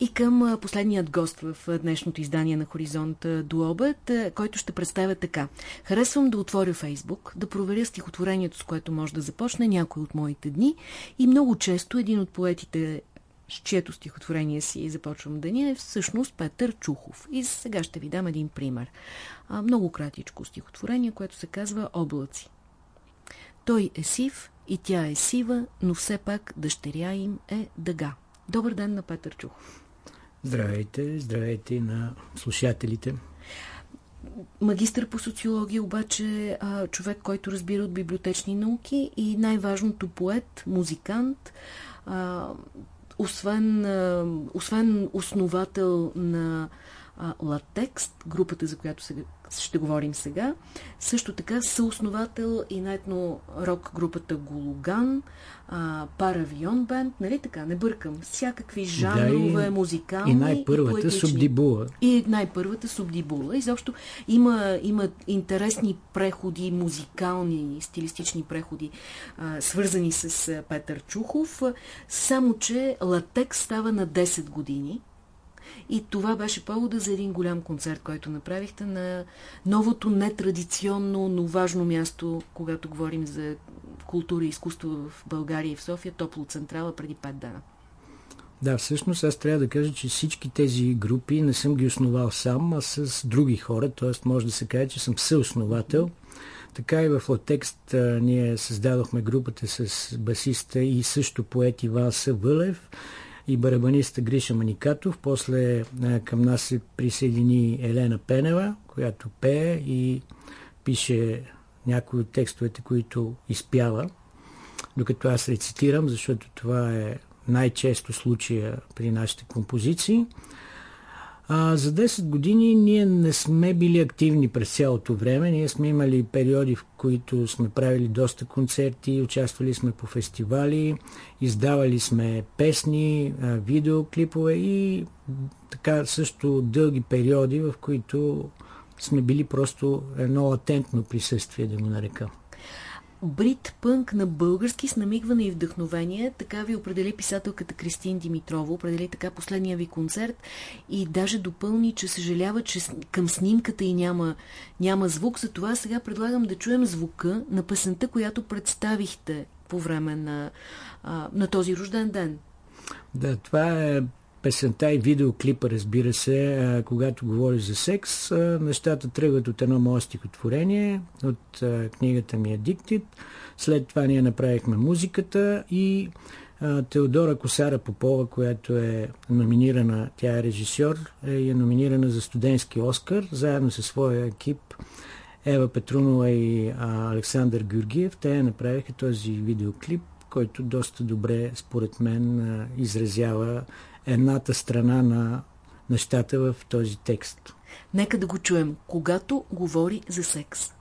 И към последният гост в днешното издание на Хоризонт до обед, който ще представя така. Харесвам да отворя Фейсбук, да проверя стихотворението, с което може да започне някой от моите дни и много често един от поетите с чието стихотворение си започвам деня е всъщност Петър Чухов. И сега ще ви дам един пример. Много кратичко стихотворение, което се казва Облаци. Той е сив и тя е сива, но все пак дъщеря им е дъга. Добър ден на Петър Чухов. Здравейте, здравейте на слушателите. Магистър по социология, обаче човек, който разбира от библиотечни науки и най-важното поет, музикант, освен, освен основател на а, Латекст, групата, за която сега, ще говорим сега. Също така съосновател и на етно рок групата Гологан, а, Паравион Бенд, нали така, не бъркам, всякакви жанрове, да, и, музикални. И най-първата Субдибула. И най-първата Субдибула. Изобщо има, има интересни преходи, музикални, стилистични преходи, а, свързани с а, Петър Чухов, само че Латекс става на 10 години и това беше повода за един голям концерт, който направихте на новото нетрадиционно, но важно място, когато говорим за култура и изкуство в България и в София, Топло Централа преди 5 дена. Да, всъщност аз трябва да кажа, че всички тези групи не съм ги основал сам, а с други хора, т.е. може да се каже, че съм съосновател. Така и в Латекст ние създадохме групата с басиста и също поет Иван Съвълев и барабаниста Гриша Маникатов. После а, към нас се присъедини Елена Пенева, която пее и пише някои от текстовете, които изпява, докато аз рецитирам, защото това е най-често случая при нашите композиции. А, за 10 години ние не сме били активни през цялото време. Ние сме имали периоди, в които сме правили доста концерти, участвали сме по фестивали, издавали сме песни, видеоклипове и така също дълги периоди, в които сме били просто едно латентно присъствие, да го нарека. Брит пънк на български с намигване и вдъхновение, така ви определи писателката Кристин Димитрова, определи така последния ви концерт. И даже допълни, че съжалява, че към снимката и няма, няма звук, затова сега предлагам да чуем звука на песента, която представихте по време на, на този рожден ден. Да, това е песента и видеоклипа, разбира се, когато говори за секс, нещата тръгват от едно мое стихотворение, от книгата ми Addicted. След това ние направихме музиката и Теодора Косара Попова, която е номинирана, тя е режисьор, е, е номинирана за студентски Оскар, заедно със своя екип Ева Петрунова и Александър Георгиев. Те направиха този видеоклип, който доста добре, според мен, изразява едната страна на нещата в този текст. Нека да го чуем. Когато говори за секс.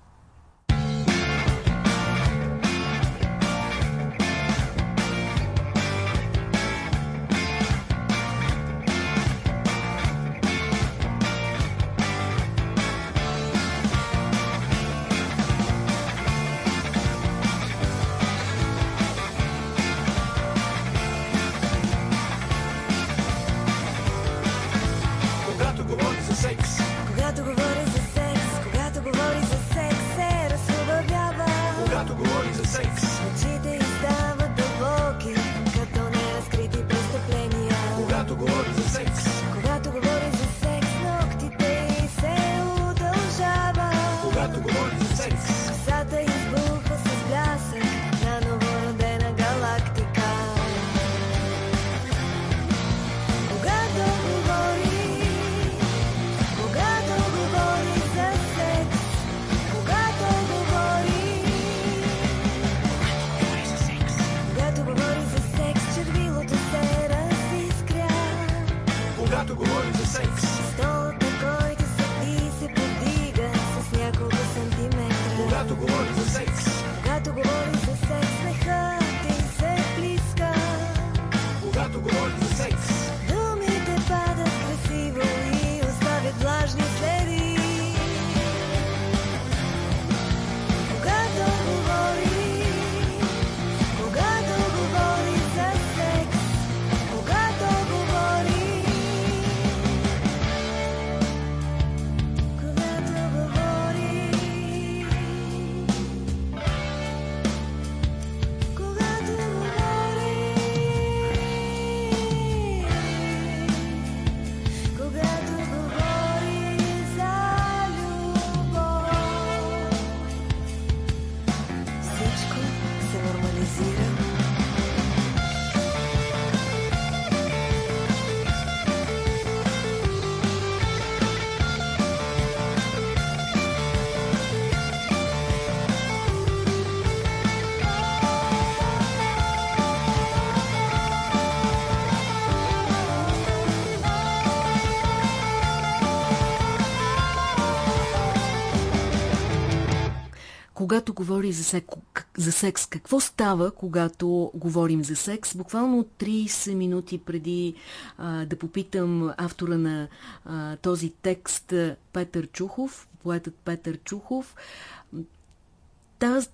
Когато говори за, сек, за секс. Какво става, когато говорим за секс? Буквално 30 минути преди а, да попитам автора на а, този текст Петър Чухов, поетът Петър Чухов,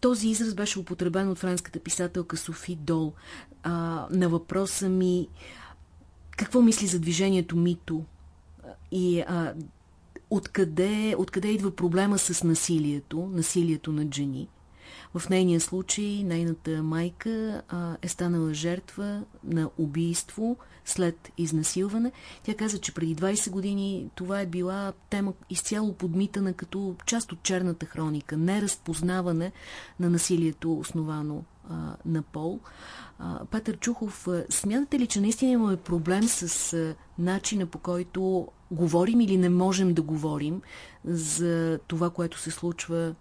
този израз беше употребен от френската писателка Софи Дол. А, на въпроса ми какво мисли за движението Мито и а, откъде, откъде идва проблема с насилието, насилието над жени. В нейния случай нейната майка а, е станала жертва на убийство след изнасилване. Тя каза, че преди 20 години това е била тема изцяло подмитана като част от черната хроника, неразпознаване на насилието основано а, на пол. А, Петър Чухов, смятате ли, че наистина имаме проблем с а, начина по който говорим или не можем да говорим за това, което се случва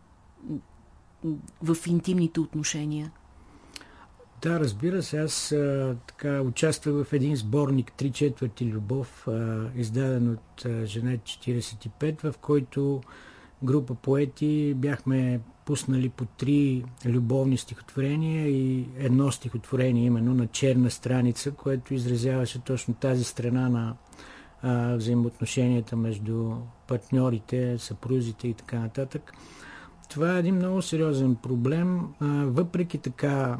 в интимните отношения? Да, разбира се. Аз а, така участвах в един сборник Три четвърти любов, а, издаден от а, Женет 45, в който група поети бяхме пуснали по три любовни стихотворения и едно стихотворение именно на черна страница, което изразяваше точно тази страна на а, взаимоотношенията между партньорите, съпрузите и така нататък. Това е един много сериозен проблем. Въпреки така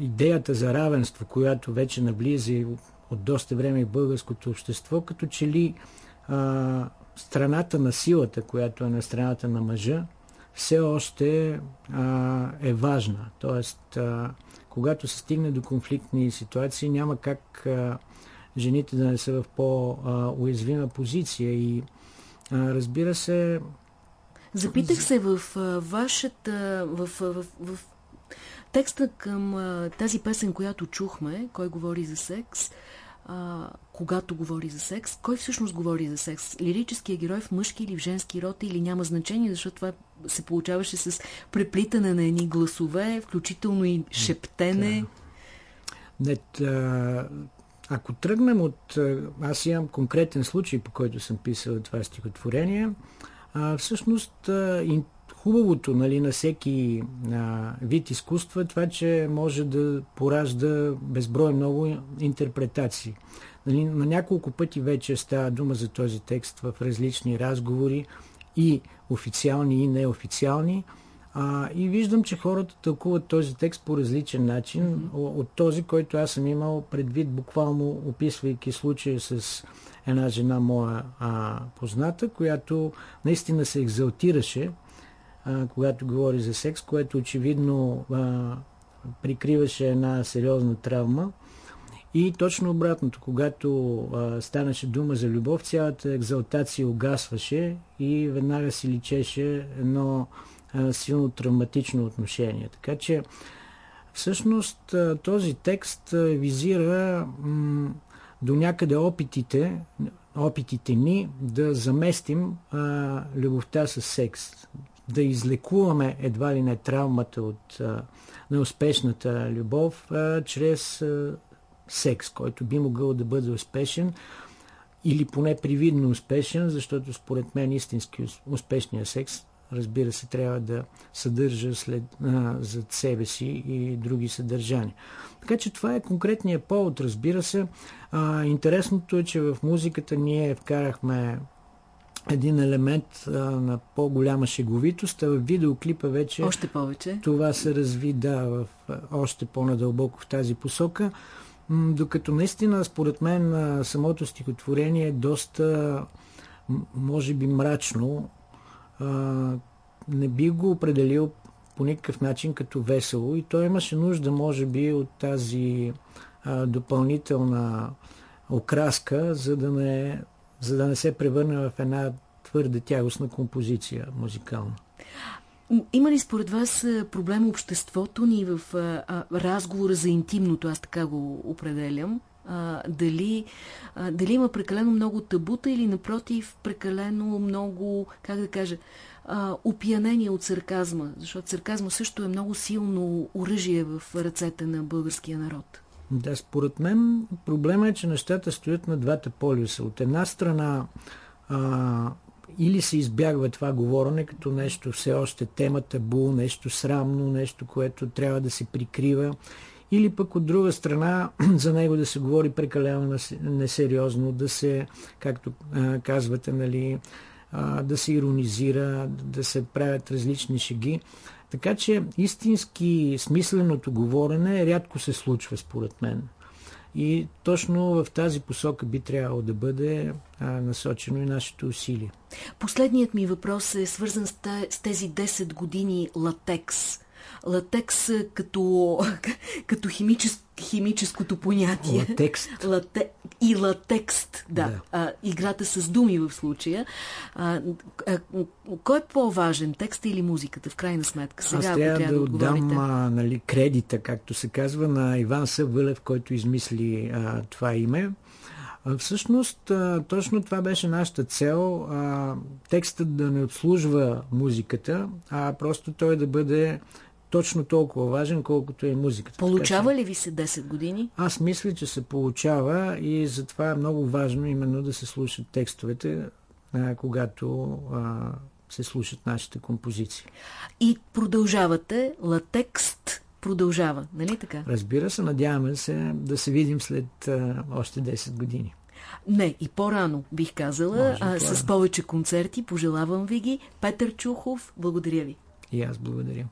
идеята за равенство, която вече наблиза от доста време в българското общество, като че ли страната на силата, която е на страната на мъжа, все още е важна. Тоест, когато се стигне до конфликтни ситуации, няма как жените да не са в по-уязвима позиция. И разбира се. Запитах се в а, вашата. В, в, в, в текста към а, тази песен, която чухме, кой говори за секс а, когато говори за секс. Кой всъщност говори за секс? Лирическия герой в мъжки или в женски род или няма значение, защото това се получаваше с преплитане на едни гласове, включително и шептене. Не, ако тръгнем от... Аз имам конкретен случай, по който съм писал това стихотворение. А, всъщност, хубавото нали, на всеки а, вид изкуство е това, че може да поражда безброй много интерпретации. Нали, на няколко пъти вече става дума за този текст в различни разговори и официални и неофициални. А, и виждам, че хората тълкуват този текст по различен начин mm-hmm. от този, който аз съм имал предвид, буквално описвайки случая с една жена моя а, позната, която наистина се екзалтираше а, когато говори за секс, което очевидно а, прикриваше една сериозна травма. И точно обратното, когато а, станаше дума за любов, цялата екзалтация угасваше и веднага си личеше едно а, силно травматично отношение. Така че всъщност а, този текст а, визира м, до някъде опитите, опитите ни да заместим а, любовта с секс. Да излекуваме едва ли не травмата от а, неуспешната любов а, чрез а, секс, който би могъл да бъде успешен или поне привидно успешен, защото според мен истински успешният секс, разбира се, трябва да съдържа след, а, зад себе си и други съдържания. Така че това е конкретният повод, разбира се. А, интересното е, че в музиката ние вкарахме един елемент а, на по-голяма шеговитост, а в видеоклипа вече още повече. това се разви да, в, още по-надълбоко в тази посока. М, докато наистина, според мен, самото стихотворение е доста, може би, мрачно. Не би го определил по никакъв начин като весело и той имаше нужда, може би, от тази а, допълнителна окраска, за да не за да не се превърне в една твърде тягостна композиция музикална. Има ли според вас проблем обществото ни в а, разговора за интимното, аз така го определям? А, дали, а, дали има прекалено много табута или напротив прекалено много, как да кажа, опиянение от сарказма? Защото сарказма също е много силно оръжие в ръцете на българския народ. Да, според мен проблема е, че нещата стоят на двата полюса. От една страна а, или се избягва това говорене като нещо все още тема табу, нещо срамно, нещо, което трябва да се прикрива, или пък от друга страна за него да се говори прекалено несериозно, да се, както а, казвате, нали, а, да се иронизира, да се правят различни шеги. Така че истински смисленото говорене рядко се случва, според мен. И точно в тази посока би трябвало да бъде а, насочено и нашето усилие. Последният ми въпрос е свързан с тези 10 години латекс латекс като, като химичес, химическото понятие. Латекст. Лате, и латекст, да. да. А, играта с думи в случая. А, а, кой е по-важен, текста или музиката, в крайна сметка? Сега, Аз трябва, трябва да, отдам а, нали, кредита, както се казва, на Иван Съвълев, който измисли а, това име. Всъщност, точно това беше нашата цел. Текстът да не обслужва музиката, а просто той да бъде точно толкова важен, колкото е музиката. Получава ли ви се 10 години? Аз мисля, че се получава и затова е много важно именно да се слушат текстовете, а, когато а, се слушат нашите композиции. И продължавате, латекст продължава, нали така? Разбира се, надяваме се да се видим след а, още 10 години. Не, и по-рано бих казала, Може, а, с повече концерти. Пожелавам ви ги. Петър Чухов, благодаря ви. И аз благодаря.